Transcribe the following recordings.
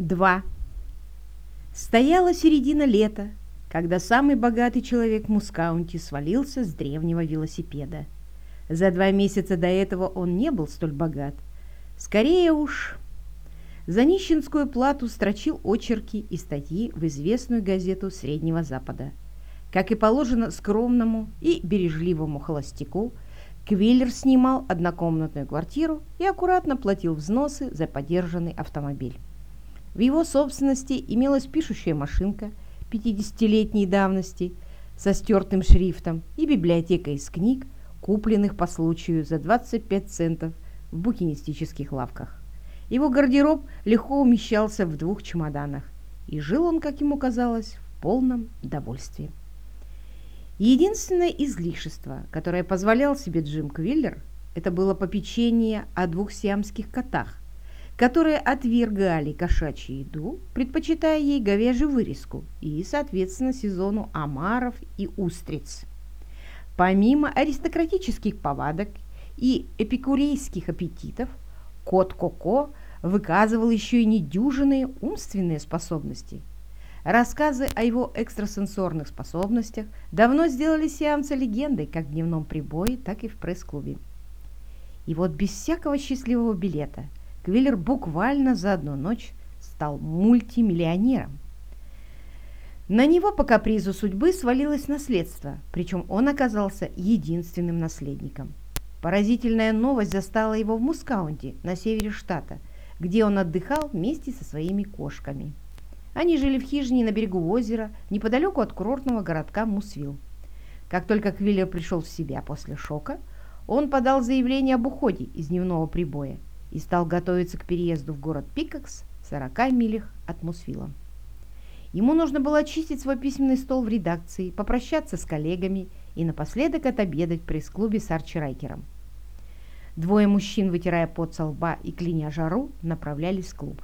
2. Стояла середина лета, когда самый богатый человек в Мускаунте свалился с древнего велосипеда. За два месяца до этого он не был столь богат. Скорее уж, за нищенскую плату строчил очерки и статьи в известную газету Среднего Запада. Как и положено скромному и бережливому холостяку, Квиллер снимал однокомнатную квартиру и аккуратно платил взносы за подержанный автомобиль. В его собственности имелась пишущая машинка 50-летней давности со стертым шрифтом и библиотека из книг, купленных по случаю за 25 центов в букинистических лавках. Его гардероб легко умещался в двух чемоданах, и жил он, как ему казалось, в полном довольстве. Единственное излишество, которое позволял себе Джим Квиллер, это было попечение о двух сиамских котах, которые отвергали кошачью еду, предпочитая ей говяжью вырезку и, соответственно, сезону омаров и устриц. Помимо аристократических повадок и эпикурейских аппетитов, кот Коко выказывал еще и недюжинные умственные способности. Рассказы о его экстрасенсорных способностях давно сделали сеанса легендой как в дневном прибое, так и в пресс-клубе. И вот без всякого счастливого билета – Квиллер буквально за одну ночь стал мультимиллионером. На него по капризу судьбы свалилось наследство, причем он оказался единственным наследником. Поразительная новость застала его в Мускаунте, на севере штата, где он отдыхал вместе со своими кошками. Они жили в хижине на берегу озера, неподалеку от курортного городка Мусвилл. Как только Квиллер пришел в себя после шока, он подал заявление об уходе из дневного прибоя и стал готовиться к переезду в город Пикакс в 40 милях от Мусфила. Ему нужно было очистить свой письменный стол в редакции, попрощаться с коллегами и напоследок отобедать в пресс-клубе с Арчи Райкером. Двое мужчин, вытирая пот со лба и кляня жару, направлялись в клуб.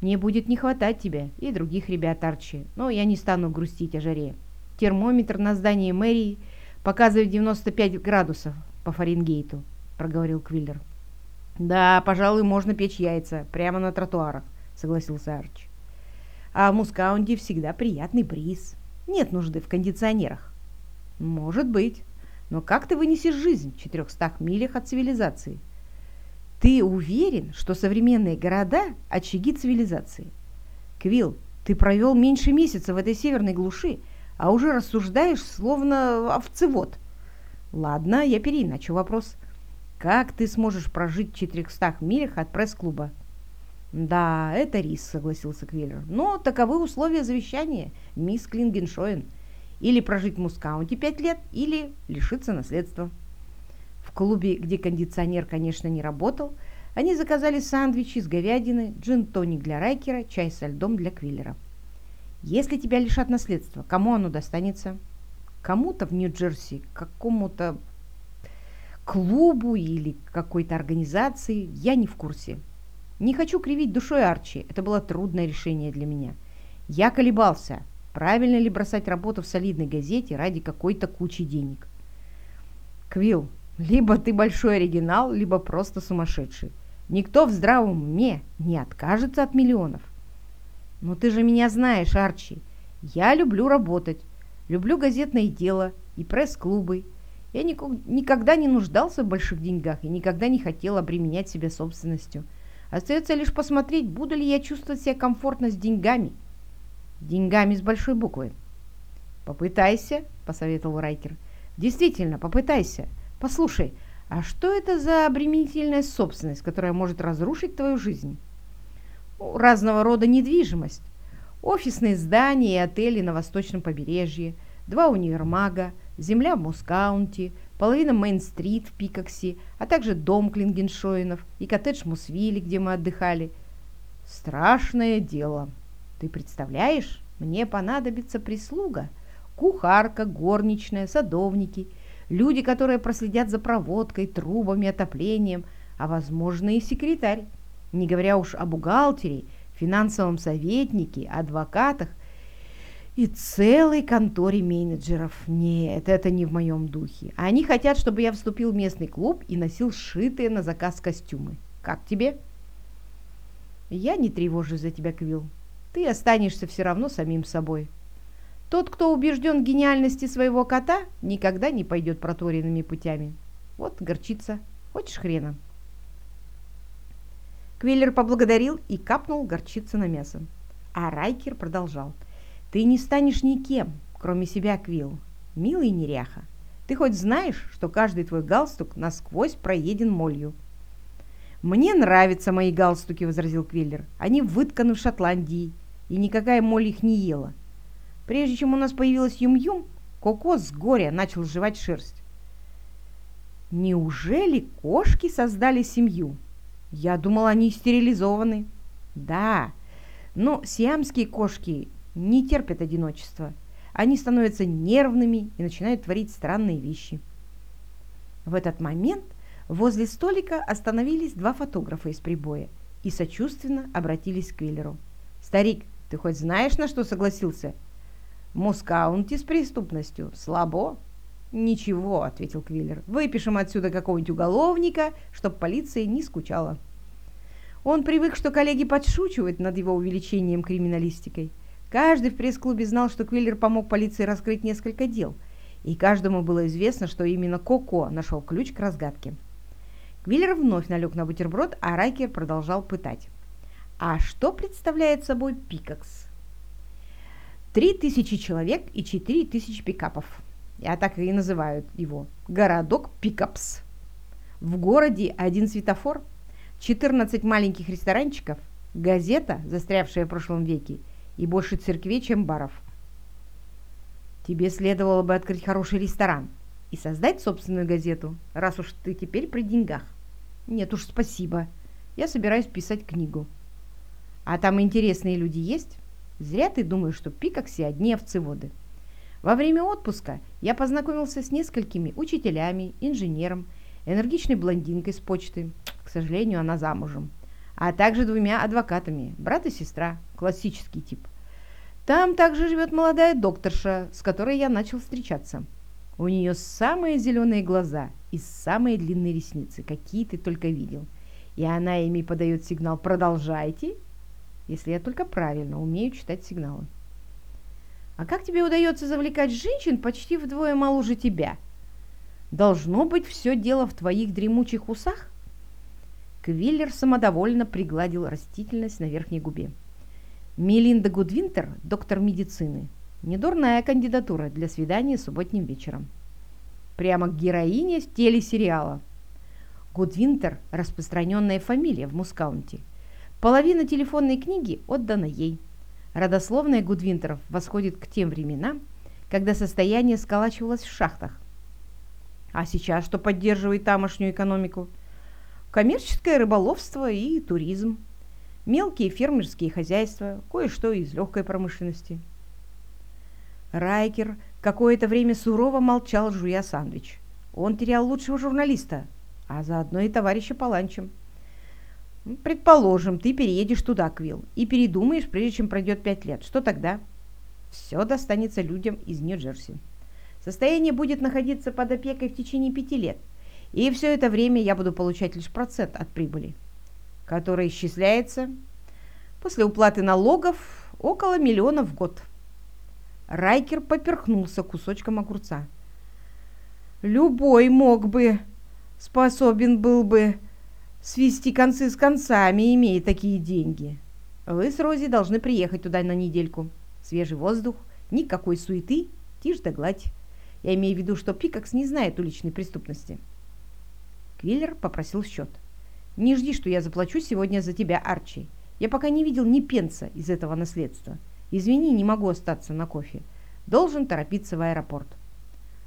«Мне будет не хватать тебя и других ребят, Арчи, но я не стану грустить о жаре. Термометр на здании мэрии показывает 95 градусов по Фаренгейту», — проговорил Квиллер. «Да, пожалуй, можно печь яйца прямо на тротуарах», — согласился Арч. «А в Мускаунде всегда приятный бриз. Нет нужды в кондиционерах». «Может быть. Но как ты вынесешь жизнь в 400 милях от цивилизации?» «Ты уверен, что современные города – очаги цивилизации?» «Квилл, ты провел меньше месяца в этой северной глуши, а уже рассуждаешь, словно овцевод». «Ладно, я переиначу вопрос». Как ты сможешь прожить в 400 милях от пресс-клуба? Да, это риск, согласился Квиллер. Но таковы условия завещания, мисс Клингеншоен. Или прожить в Мускаунте 5 лет, или лишиться наследства. В клубе, где кондиционер, конечно, не работал, они заказали сандвичи с говядины, джин-тоник для Райкера, чай со льдом для Квиллера. Если тебя лишат наследства, кому оно достанется? Кому-то в Нью-Джерси, какому-то клубу или какой-то организации, я не в курсе. Не хочу кривить душой Арчи, это было трудное решение для меня. Я колебался, правильно ли бросать работу в солидной газете ради какой-то кучи денег. Квилл, либо ты большой оригинал, либо просто сумасшедший. Никто в здравом уме не откажется от миллионов. Но ты же меня знаешь, Арчи. Я люблю работать, люблю газетное дело и пресс-клубы, я никогда не нуждался в больших деньгах и никогда не хотел обременять себя собственностью. Остается лишь посмотреть, буду ли я чувствовать себя комфортно с деньгами. Деньгами с большой буквы. «Попытайся», — посоветовал Райкер. «Действительно, попытайся. Послушай, а что это за обременительная собственность, которая может разрушить твою жизнь?» «Разного рода недвижимость. Офисные здания и отели на восточном побережье, два универмага, земля в Мускаунте, половина Мейн-стрит в Пикоксе, а также дом Клингеншоинов и коттедж в Мусвилле, где мы отдыхали. Страшное дело. Ты представляешь, мне понадобится прислуга, кухарка, горничная, садовники, люди, которые проследят за проводкой, трубами, отоплением, а возможно и секретарь, не говоря уж о бухгалтере, финансовом советнике, адвокатах – и целой конторе менеджеров. Нет, это не в моем духе. Они хотят, чтобы я вступил в местный клуб и носил сшитые на заказ костюмы. Как тебе? Я не тревожусь за тебя, Квилл. Ты останешься все равно самим собой. Тот, кто убежден в гениальности своего кота, никогда не пойдет проторенными путями. Вот горчица. Хочешь хрена?» Квиллер поблагодарил и капнул горчицы на мясо. А Райкер продолжал. «Ты не станешь никем, кроме себя, Квилл. Милый неряха. Ты хоть знаешь, что каждый твой галстук насквозь проеден молью?» «Мне нравятся мои галстуки», — возразил Квиллер. «Они вытканы в Шотландии, и никакая моль их не ела. Прежде чем у нас появилась Юм-Юм, Коко с горя начал жевать шерсть. Неужели кошки создали семью? Я думал, они стерилизованы. Да, но сиамские кошки не терпят одиночества. Они становятся нервными и начинают творить странные вещи. В этот момент возле столика остановились два фотографа из прибоя и сочувственно обратились к Квиллеру. «Старик, ты хоть знаешь, на что согласился?» «Мускаунти с преступностью. Слабо?» «Ничего», — ответил Квиллер. «Выпишем отсюда какого-нибудь уголовника, чтоб полиция не скучала». Он привык, что коллеги подшучивают над его увеличением криминалистикой. Каждый в пресс-клубе знал, что Квиллер помог полиции раскрыть несколько дел, и каждому было известно, что именно Коко нашел ключ к разгадке. Квиллер вновь налег на бутерброд, а Райкер продолжал пытать. А что представляет собой Пикакс? Три тысячи человек и четыре тысячи пикапов. Я так и называют его. Городок Пикапс. В городе один светофор, 14 маленьких ресторанчиков, газета, застрявшая в прошлом веке, и больше церквей, чем баров. Тебе следовало бы открыть хороший ресторан и создать собственную газету, раз уж ты теперь при деньгах. Нет уж, спасибо. Я собираюсь писать книгу. А там интересные люди есть? Зря ты думаешь, что пикакси одни овцеводы. Во время отпуска я познакомился с несколькими учителями, инженером, энергичной блондинкой с почты, к сожалению, она замужем, а также двумя адвокатами, брат и сестра, классический тип. Там также живет молодая докторша, с которой я начал встречаться. У нее самые зеленые глаза и самые длинные ресницы, какие ты только видел. И она ими подает сигнал «продолжайте», если я только правильно умею читать сигналы. А как тебе удается завлекать женщин почти вдвое моложе тебя? Должно быть все дело в твоих дремучих усах? Квиллер самодовольно пригладил растительность на верхней губе. Мелинда Гудвинтер, доктор медицины. Недурная кандидатура для свидания субботним вечером. Прямо к героине телесериала. Гудвинтер – распространенная фамилия в Мускаунте. Половина телефонной книги отдана ей – Родословная Гудвинтеров восходит к тем временам, когда состояние сколачивалось в шахтах. А сейчас что поддерживает тамошнюю экономику? Коммерческое рыболовство и туризм, мелкие фермерские хозяйства, кое-что из легкой промышленности. Райкер какое-то время сурово молчал, жуя сандвич. Он терял лучшего журналиста, а заодно и товарища по ланчам. Предположим, ты переедешь туда, Квилл, и передумаешь, прежде чем пройдет пять лет. Что тогда? Все достанется людям из Нью-Джерси. Состояние будет находиться под опекой в течение пяти лет, и все это время я буду получать лишь процент от прибыли, который исчисляется после уплаты налогов около миллиона в год. Райкер поперхнулся кусочком огурца. Любой мог бы, способен был бы свести концы с концами, имея такие деньги. Вы с Рози должны приехать туда на недельку. Свежий воздух, никакой суеты, тишь да гладь. Я имею в виду, что Пикакс не знает уличной преступности. Квиллер попросил счет. «Не жди, что я заплачу сегодня за тебя, Арчи. Я пока не видел ни пенса из этого наследства. Извини, не могу остаться на кофе. Должен торопиться в аэропорт».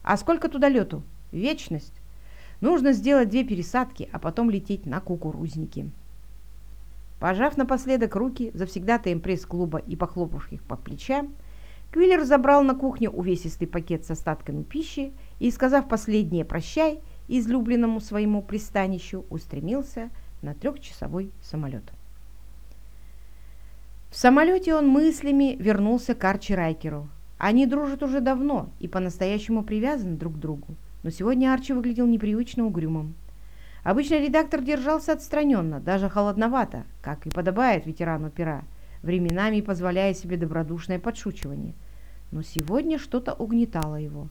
«А сколько туда лету?» «Вечность. Нужно сделать две пересадки, а потом лететь на кукурузники. Пожав напоследок руки завсегдатаем пресс-клуба и похлопав их по плечам, Квиллер забрал на кухню увесистый пакет с остатками пищи и, сказав последнее «прощай» излюбленному своему пристанищу, устремился на трехчасовой самолет. В самолете он мыслями вернулся к Арчи Райкеру. Они дружат уже давно и по-настоящему привязаны друг к другу но сегодня Арчи выглядел непривычно угрюмым. Обычно редактор держался отстраненно, даже холодновато, как и подобает ветерану пера, временами позволяя себе добродушное подшучивание. Но сегодня что-то угнетало его.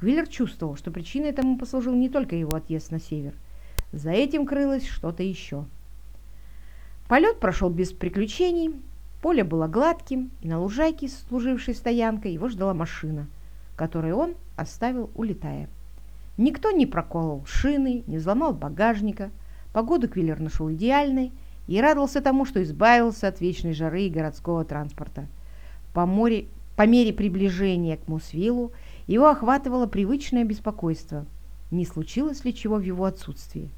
Квиллер чувствовал, что причиной этому послужил не только его отъезд на север. За этим крылось что-то еще. Полет прошел без приключений, поле было гладким, и на лужайке, служившей стоянкой, его ждала машина, которую он оставил, улетая. Никто не проколол шины, не взломал багажника. Погоду Квиллер нашел идеальной и радовался тому, что избавился от вечной жары и городского транспорта. По, море, по мере приближения к Мусвиллу его охватывало привычное беспокойство. Не случилось ли чего в его отсутствии?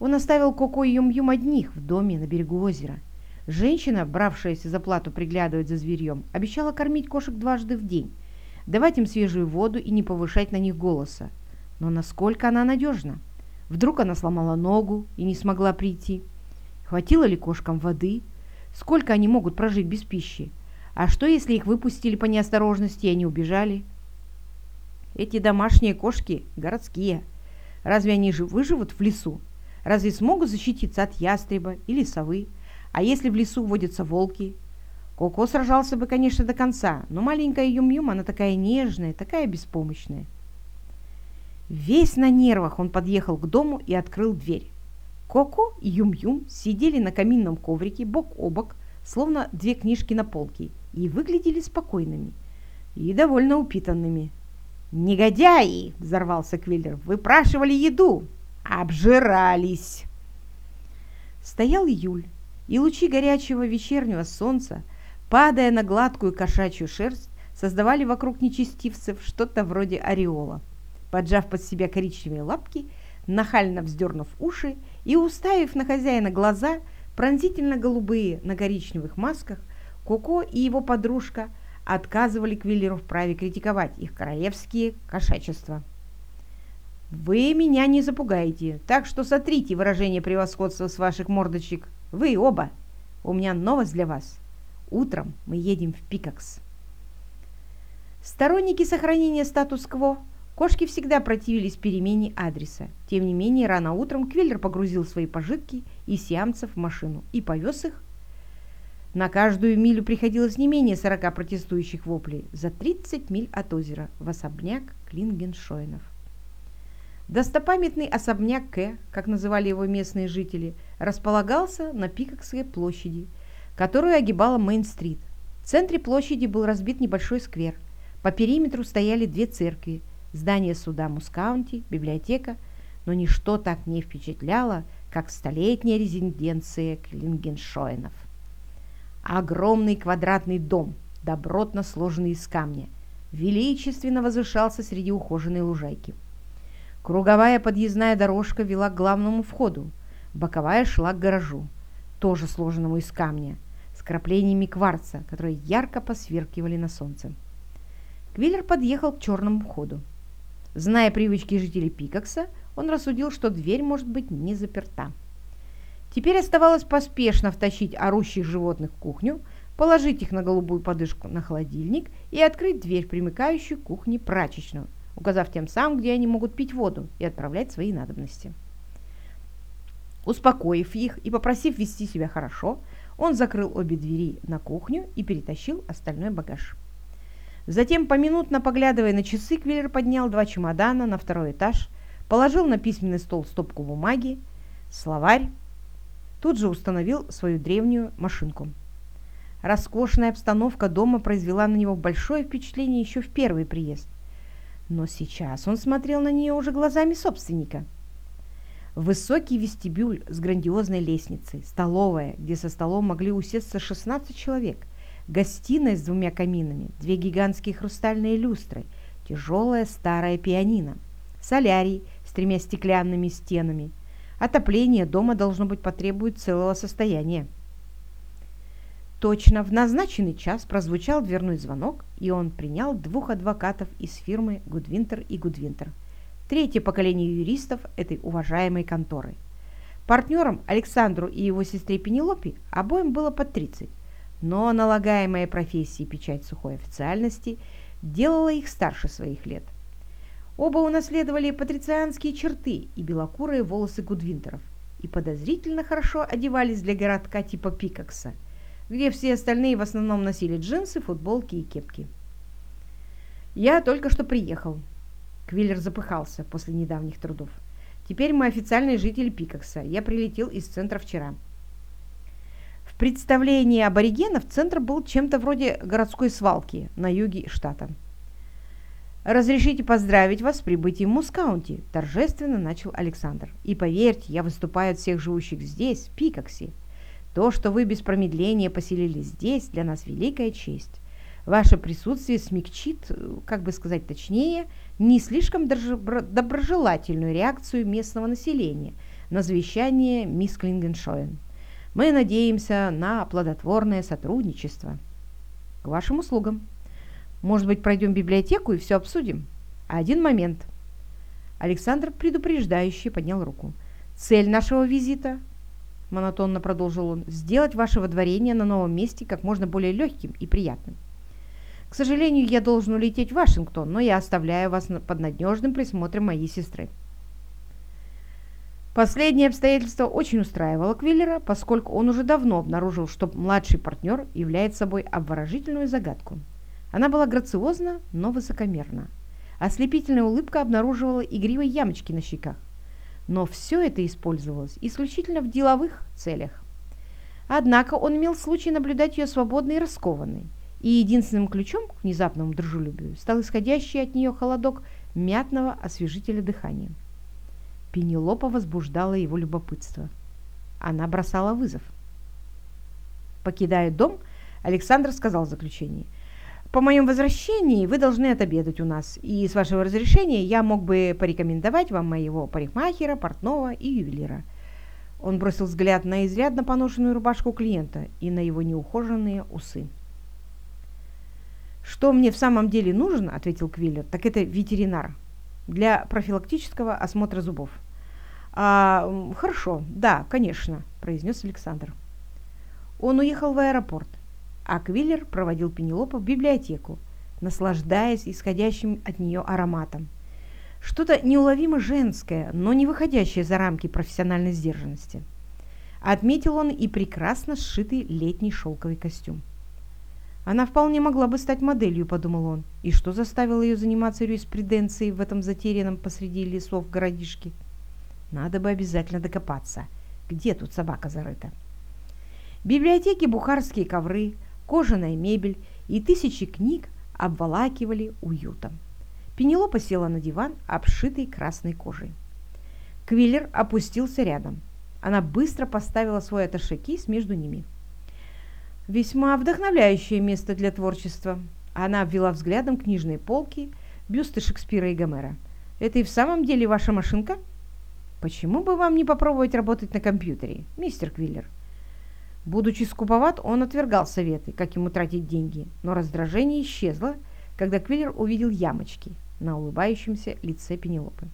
Он оставил Коко и Юм-Юм одних в доме на берегу озера. Женщина, бравшаяся за плату приглядывать за зверьем, обещала кормить кошек дважды в день, давать им свежую воду и не повышать на них голоса. Но насколько она надежна? Вдруг она сломала ногу и не смогла прийти? Хватило ли кошкам воды? Сколько они могут прожить без пищи? А что, если их выпустили по неосторожности и они убежали? Эти домашние кошки городские. Разве они же выживут в лесу? Разве смогут защититься от ястреба или совы? А если в лесу водятся волки? Коко сражался бы, конечно, до конца, но маленькая Юм-Юм, она такая нежная, такая беспомощная. Весь на нервах он подъехал к дому и открыл дверь. Коко и Юм-Юм сидели на каминном коврике бок о бок, словно две книжки на полке, и выглядели спокойными и довольно упитанными. «Негодяи!» – взорвался Квиллер. «Выпрашивали еду! Обжирались!» Стоял июль, и лучи горячего вечернего солнца, падая на гладкую кошачью шерсть, создавали вокруг нечестивцев что-то вроде ореола поджав под себя коричневые лапки, нахально вздернув уши и уставив на хозяина глаза, пронзительно голубые на коричневых масках, Коко и его подружка отказывали Квиллеру в праве критиковать их королевские кошачества. «Вы меня не запугаете, так что сотрите выражение превосходства с ваших мордочек. Вы оба. У меня новость для вас. Утром мы едем в Пикакс». Сторонники сохранения статус-кво Кошки всегда противились перемене адреса. Тем не менее, рано утром Квиллер погрузил свои пожитки и сиамцев в машину и повез их. На каждую милю приходилось не менее 40 протестующих воплей за 30 миль от озера в особняк Клингеншойнов. Достопамятный особняк К, как называли его местные жители, располагался на Пикокской площади, которую огибала Мейн-стрит. В центре площади был разбит небольшой сквер. По периметру стояли две церкви – здание суда Мускаунти, библиотека, но ничто так не впечатляло, как столетняя резиденция Клингеншоинов. Огромный квадратный дом, добротно сложенный из камня, величественно возвышался среди ухоженной лужайки. Круговая подъездная дорожка вела к главному входу, боковая шла к гаражу, тоже сложенному из камня, с краплениями кварца, которые ярко посверкивали на солнце. Квиллер подъехал к черному входу. Зная привычки жителей Пикакса, он рассудил, что дверь может быть не заперта. Теперь оставалось поспешно втащить орущих животных в кухню, положить их на голубую подышку на холодильник и открыть дверь, примыкающую к кухне прачечную, указав тем самым, где они могут пить воду и отправлять свои надобности. Успокоив их и попросив вести себя хорошо, он закрыл обе двери на кухню и перетащил остальной багаж. Затем, поминутно поглядывая на часы, Квиллер поднял два чемодана на второй этаж, положил на письменный стол стопку бумаги, словарь, тут же установил свою древнюю машинку. Роскошная обстановка дома произвела на него большое впечатление еще в первый приезд. Но сейчас он смотрел на нее уже глазами собственника. Высокий вестибюль с грандиозной лестницей, столовая, где со столом могли усесться 16 человек – гостиная с двумя каминами, две гигантские хрустальные люстры, тяжелая старая пианино, солярий с тремя стеклянными стенами. Отопление дома должно быть потребует целого состояния. Точно в назначенный час прозвучал дверной звонок, и он принял двух адвокатов из фирмы Гудвинтер и Гудвинтер, третье поколение юристов этой уважаемой конторы. Партнерам Александру и его сестре Пенелопе обоим было по 30, но налагаемая профессии печать сухой официальности делала их старше своих лет. Оба унаследовали патрицианские черты и белокурые волосы Гудвинтеров и подозрительно хорошо одевались для городка типа Пикакса, где все остальные в основном носили джинсы, футболки и кепки. «Я только что приехал». Квиллер запыхался после недавних трудов. «Теперь мы официальные жители Пикакса. Я прилетел из центра вчера». В представлении аборигенов центр был чем-то вроде городской свалки на юге штата. «Разрешите поздравить вас с прибытием в Мускаунти», – торжественно начал Александр. «И поверьте, я выступаю от всех живущих здесь, в Пикоксе. То, что вы без промедления поселились здесь, для нас великая честь. Ваше присутствие смягчит, как бы сказать точнее, не слишком доброжелательную реакцию местного населения на завещание мисс Клингеншоен. Мы надеемся на плодотворное сотрудничество. К вашим услугам». Может быть, пройдем библиотеку и все обсудим? Один момент. Александр предупреждающе поднял руку. Цель нашего визита, монотонно продолжил он, сделать ваше водворение на новом месте как можно более легким и приятным. К сожалению, я должен улететь в Вашингтон, но я оставляю вас под надежным присмотром моей сестры. Последнее обстоятельство очень устраивало Квиллера, поскольку он уже давно обнаружил, что младший партнер является собой обворожительную загадку. Она была грациозна, но высокомерна. Ослепительная улыбка обнаруживала игривые ямочки на щеках. Но все это использовалось исключительно в деловых целях. Однако он имел случай наблюдать ее свободной и раскованной, и единственным ключом к внезапному дружелюбию стал исходящий от нее холодок мятного освежителя дыхания. Пенелопа возбуждала его любопытство. Она бросала вызов. Покидая дом, Александр сказал в заключении – по моем возвращении вы должны отобедать у нас, и с вашего разрешения я мог бы порекомендовать вам моего парикмахера, портного и ювелира». Он бросил взгляд на изрядно поношенную рубашку клиента и на его неухоженные усы. «Что мне в самом деле нужен, — ответил Квиллер, — так это ветеринар для профилактического осмотра зубов». «А, «Хорошо, да, конечно», — произнес Александр. Он уехал в аэропорт а Квиллер проводил Пенелопу в библиотеку, наслаждаясь исходящим от нее ароматом. Что-то неуловимо женское, но не выходящее за рамки профессиональной сдержанности. Отметил он и прекрасно сшитый летний шелковый костюм. Она вполне могла бы стать моделью, подумал он. И что заставило ее заниматься юриспруденцией в этом затерянном посреди лесов городишке? Надо бы обязательно докопаться. Где тут собака зарыта? В библиотеке бухарские ковры, кожаная мебель и тысячи книг обволакивали уютом. Пенелопа села на диван, обшитый красной кожей. Квиллер опустился рядом. Она быстро поставила свой аташекис между ними. Весьма вдохновляющее место для творчества. Она обвела взглядом книжные полки, бюсты Шекспира и Гомера. «Это и в самом деле ваша машинка?» «Почему бы вам не попробовать работать на компьютере, мистер Квиллер?» Будучи скуповат, он отвергал советы, как ему тратить деньги, но раздражение исчезло, когда Квиллер увидел ямочки на улыбающемся лице Пенелопы.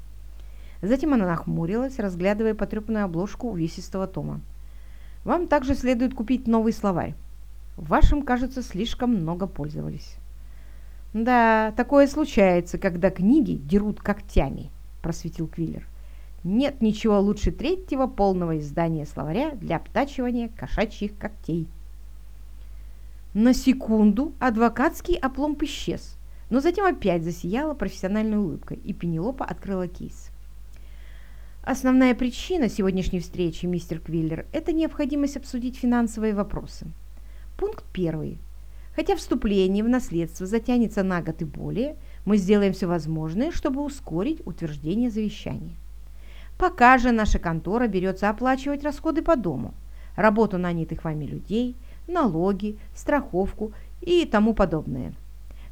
Затем она нахмурилась, разглядывая потрепанную обложку увесистого тома. «Вам также следует купить новый словарь. Вашим, кажется, слишком много пользовались». «Да, такое случается, когда книги дерут когтями», – просветил Квиллер. Нет ничего лучше третьего полного издания словаря для обтачивания кошачьих когтей. На секунду адвокатский опломб исчез, но затем опять засияла профессиональной улыбкой, и Пенелопа открыла кейс. Основная причина сегодняшней встречи, мистер Квиллер, это необходимость обсудить финансовые вопросы. Пункт первый. Хотя вступление в наследство затянется на год и более, мы сделаем все возможное, чтобы ускорить утверждение завещания. Пока же наша контора берется оплачивать расходы по дому, работу нанятых вами людей, налоги, страховку и тому подобное.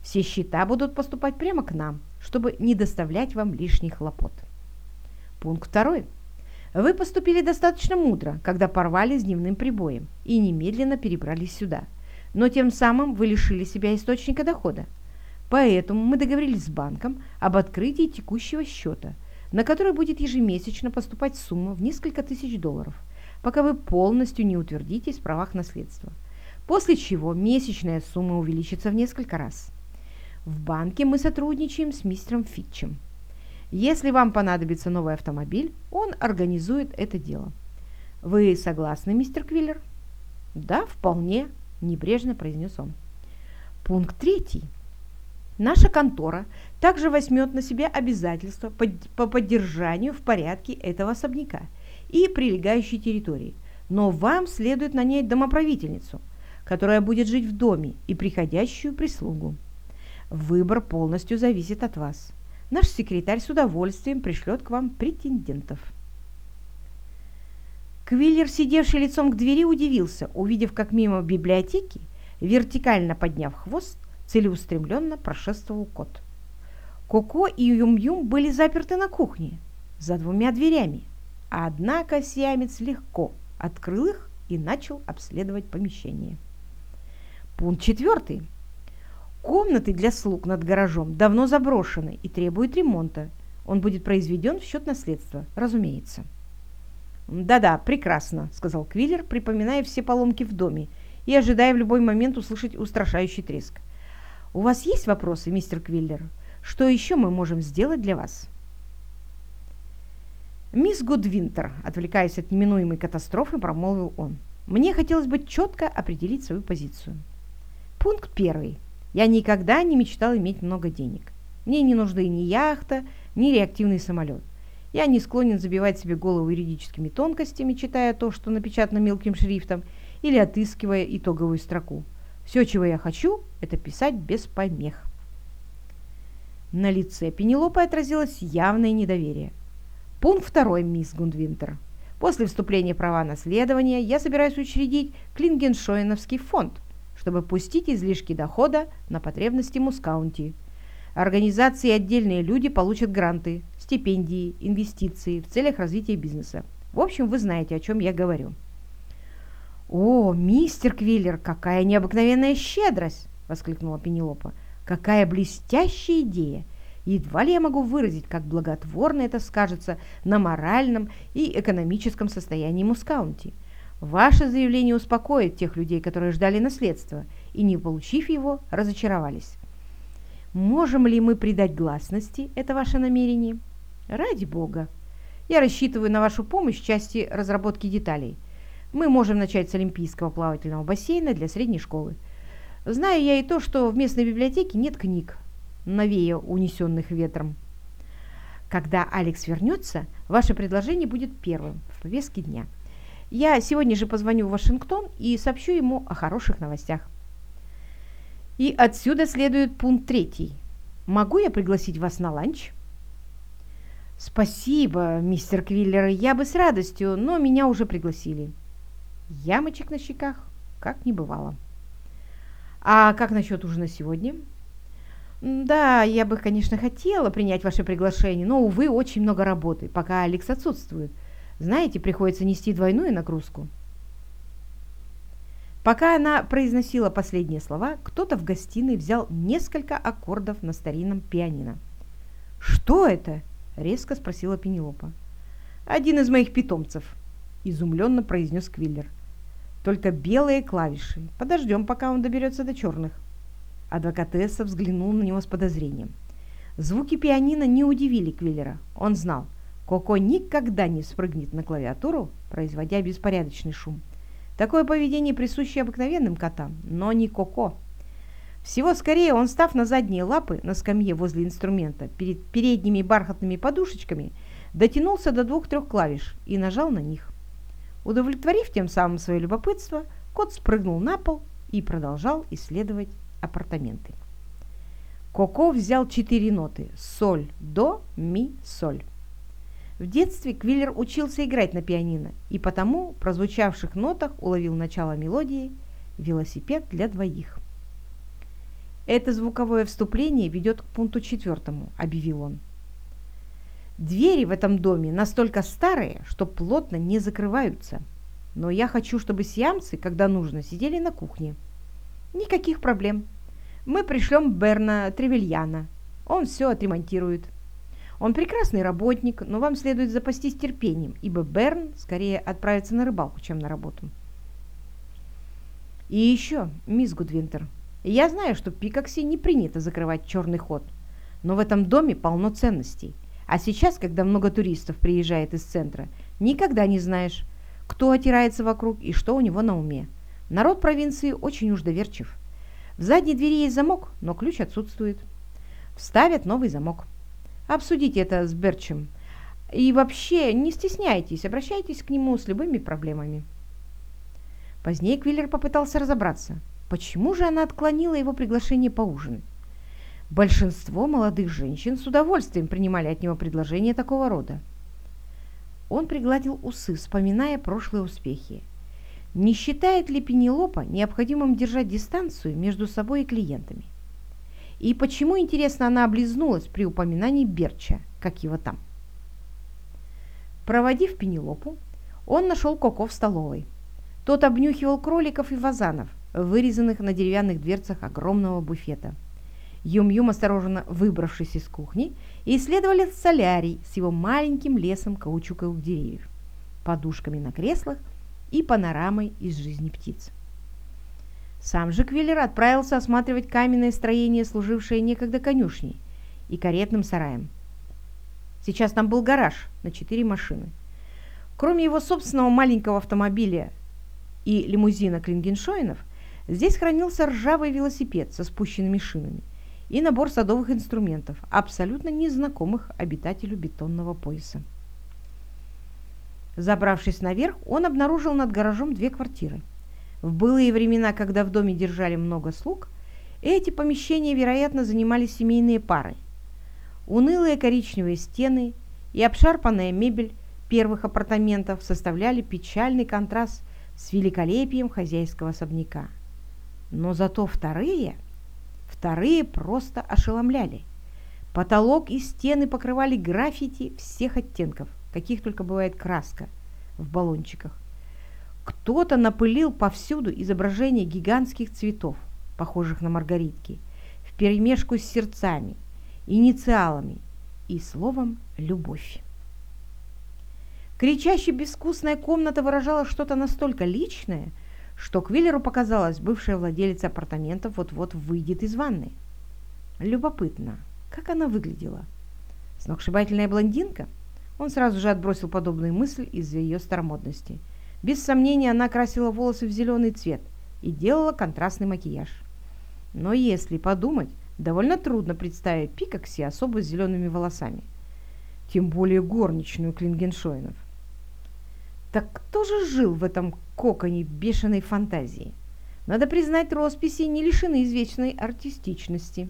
Все счета будут поступать прямо к нам, чтобы не доставлять вам лишних хлопот. Пункт второй. Вы поступили достаточно мудро, когда порвали с дневным прибоем и немедленно перебрались сюда. Но тем самым вы лишили себя источника дохода. Поэтому мы договорились с банком об открытии текущего счета – на который будет ежемесячно поступать сумма в несколько тысяч долларов, пока вы полностью не утвердитесь в правах наследства, после чего месячная сумма увеличится в несколько раз. В банке мы сотрудничаем с мистером Фитчем. Если вам понадобится новый автомобиль, он организует это дело. Вы согласны, мистер Квиллер? Да, вполне, небрежно произнес он. Пункт третий. Наша контора также возьмет на себя обязательства по поддержанию в порядке этого особняка и прилегающей территории. Но вам следует нанять домоправительницу, которая будет жить в доме и приходящую прислугу. Выбор полностью зависит от вас. Наш секретарь с удовольствием пришлет к вам претендентов. Квиллер, сидевший лицом к двери, удивился, увидев, как мимо библиотеки, вертикально подняв хвост, целеустремленно прошествовал кот. Коко и Юм-Юм были заперты на кухне, за двумя дверями, однако сиамец легко открыл их и начал обследовать помещение. Пункт четвертый. Комнаты для слуг над гаражом давно заброшены и требуют ремонта. Он будет произведен в счет наследства, разумеется. «Да-да, прекрасно», — сказал Квиллер, припоминая все поломки в доме и ожидая в любой момент услышать устрашающий треск. «У вас есть вопросы, мистер Квиллер? Что еще мы можем сделать для вас?» «Мисс Гудвинтер», отвлекаясь от неминуемой катастрофы, промолвил он, «мне хотелось бы четко определить свою позицию. Пункт первый. Я никогда не мечтал иметь много денег. Мне не нужны ни яхта, ни реактивный самолет. Я не склонен забивать себе голову юридическими тонкостями, читая то, что напечатано мелким шрифтом, или отыскивая итоговую строку. Все, чего я хочу, это писать без помех. На лице Пенелопы отразилось явное недоверие. Пункт второй, мисс Гундвинтер. После вступления права наследования я собираюсь учредить Клингеншоиновский фонд – чтобы пустить излишки дохода на потребности Мускаунти. Организации и отдельные люди получат гранты, стипендии, инвестиции в целях развития бизнеса. В общем, вы знаете, о чем я говорю. «О, мистер Квиллер, какая необыкновенная щедрость!» – воскликнула Пенелопа. «Какая блестящая идея! Едва ли я могу выразить, как благотворно это скажется на моральном и экономическом состоянии Мускаунти. Ваше заявление успокоит тех людей, которые ждали наследства и, не получив его, разочаровались. Можем ли мы придать гласности это ваше намерение? Ради бога. Я рассчитываю на вашу помощь в части разработки деталей. Мы можем начать с Олимпийского плавательного бассейна для средней школы. Знаю я и то, что в местной библиотеке нет книг, новее унесенных ветром. Когда Алекс вернется, ваше предложение будет первым в повестке дня – я сегодня же позвоню в Вашингтон и сообщу ему о хороших новостях. И отсюда следует пункт третий. Могу я пригласить вас на ланч? Спасибо, мистер Квиллер, я бы с радостью, но меня уже пригласили. Ямочек на щеках как не бывало. А как насчет ужина сегодня? Да, я бы, конечно, хотела принять ваше приглашение, но, увы, очень много работы, пока Алекс отсутствует. Знаете, приходится нести двойную нагрузку. Пока она произносила последние слова, кто-то в гостиной взял несколько аккордов на старинном пианино. «Что это?» – резко спросила Пенелопа. «Один из моих питомцев», – изумленно произнес Квиллер. «Только белые клавиши. Подождем, пока он доберется до черных». Адвокатесса взглянул на него с подозрением. Звуки пианино не удивили Квиллера. Он знал – Коко никогда не спрыгнет на клавиатуру, производя беспорядочный шум. Такое поведение присуще обыкновенным котам, но не Коко. Всего скорее он, став на задние лапы на скамье возле инструмента перед передними бархатными подушечками, дотянулся до двух-трех клавиш и нажал на них. Удовлетворив тем самым свое любопытство, кот спрыгнул на пол и продолжал исследовать апартаменты. Коко взял четыре ноты – соль, до, ми, соль. В детстве Квиллер учился играть на пианино и потому, прозвучавших нотах, уловил начало мелодии «Велосипед для двоих». «Это звуковое вступление ведет к пункту четвертому», – объявил он. «Двери в этом доме настолько старые, что плотно не закрываются. Но я хочу, чтобы сиамцы, когда нужно, сидели на кухне. Никаких проблем. Мы пришлем Берна Тревельяна. Он все отремонтирует». Он прекрасный работник, но вам следует запастись терпением, ибо Берн скорее отправится на рыбалку, чем на работу. И еще, мисс Гудвинтер, я знаю, что в Пикаксе не принято закрывать черный ход, но в этом доме полно ценностей, А сейчас, когда много туристов приезжает из центра, никогда не знаешь, кто отирается вокруг и что у него на уме. Народ провинции очень уж доверчив. В задней двери есть замок, но ключ отсутствует. Вставят новый замок. Обсудите это с Берчем. И вообще не стесняйтесь, обращайтесь к нему с любыми проблемами. Позднее Квиллер попытался разобраться, почему же она отклонила его приглашение поужинать. Большинство молодых женщин с удовольствием принимали от него предложения такого рода. Он пригладил усы, вспоминая прошлые успехи. Не считает ли Пенелопа необходимым держать дистанцию между собой и клиентами? И почему, интересно, она облизнулась при упоминании Берча, как его там? Проводив Пенелопу, он нашел Коко в столовой. Тот обнюхивал кроликов и вазанов, вырезанных на деревянных дверцах огромного буфета. Юм-Юм, осторожно выбравшись из кухни, исследовали солярий с его маленьким лесом каучуковых деревьев, подушками на креслах и панорамой из жизни птиц. Сам же Квиллер отправился осматривать каменное строение, служившее некогда конюшней и каретным сараем. Сейчас там был гараж на четыре машины. Кроме его собственного маленького автомобиля и лимузина Клингеншоинов, здесь хранился ржавый велосипед со спущенными шинами и набор садовых инструментов, абсолютно незнакомых обитателю бетонного пояса. Забравшись наверх, он обнаружил над гаражом две квартиры. В былые времена, когда в доме держали много слуг, эти помещения, вероятно, занимали семейные пары. Унылые коричневые стены и обшарпанная мебель первых апартаментов составляли печальный контраст с великолепием хозяйского особняка. Но зато вторые – Вторые просто ошеломляли. Потолок и стены покрывали граффити всех оттенков, каких только бывает краска в баллончиках. Кто-то напылил повсюду изображения гигантских цветов, похожих на маргаритки, вперемешку с сердцами, инициалами и словом «любовь». Кричащая безвкусная комната выражала что-то настолько личное – что Квиллеру показалось, бывшая владелица апартаментов вот-вот выйдет из ванны. Любопытно, как она выглядела? Сногсшибательная блондинка? Он сразу же отбросил подобную мысль из-за ее старомодности. Без сомнения, она красила волосы в зеленый цвет и делала контрастный макияж. Но если подумать, довольно трудно представить Пикакси особо с зелеными волосами. Тем более горничную Клингеншоинов. Так кто же жил в этом коконе бешеной фантазии? Надо признать, росписи не лишены извечной артистичности.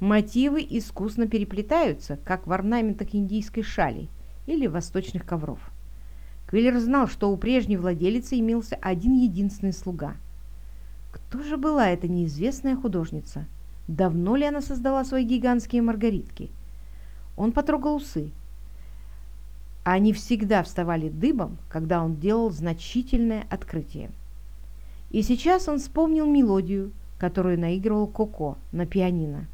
Мотивы искусно переплетаются, как в орнаментах индийской шали или восточных ковров. Квиллер знал, что у прежней владелицы имелся один единственный слуга. Кто же была эта неизвестная художница? Давно ли она создала свои гигантские маргаритки? Он потрогал усы. Они всегда вставали дыбом, когда он делал значительное открытие. И сейчас он вспомнил мелодию, которую наигрывал Коко на пианино.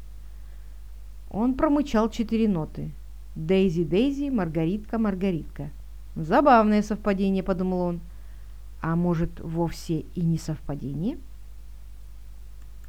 Он промычал четыре ноты. «Дейзи, Дейзи, Маргаритка, Маргаритка». «Забавное совпадение», — подумал он. «А может, вовсе и не совпадение?»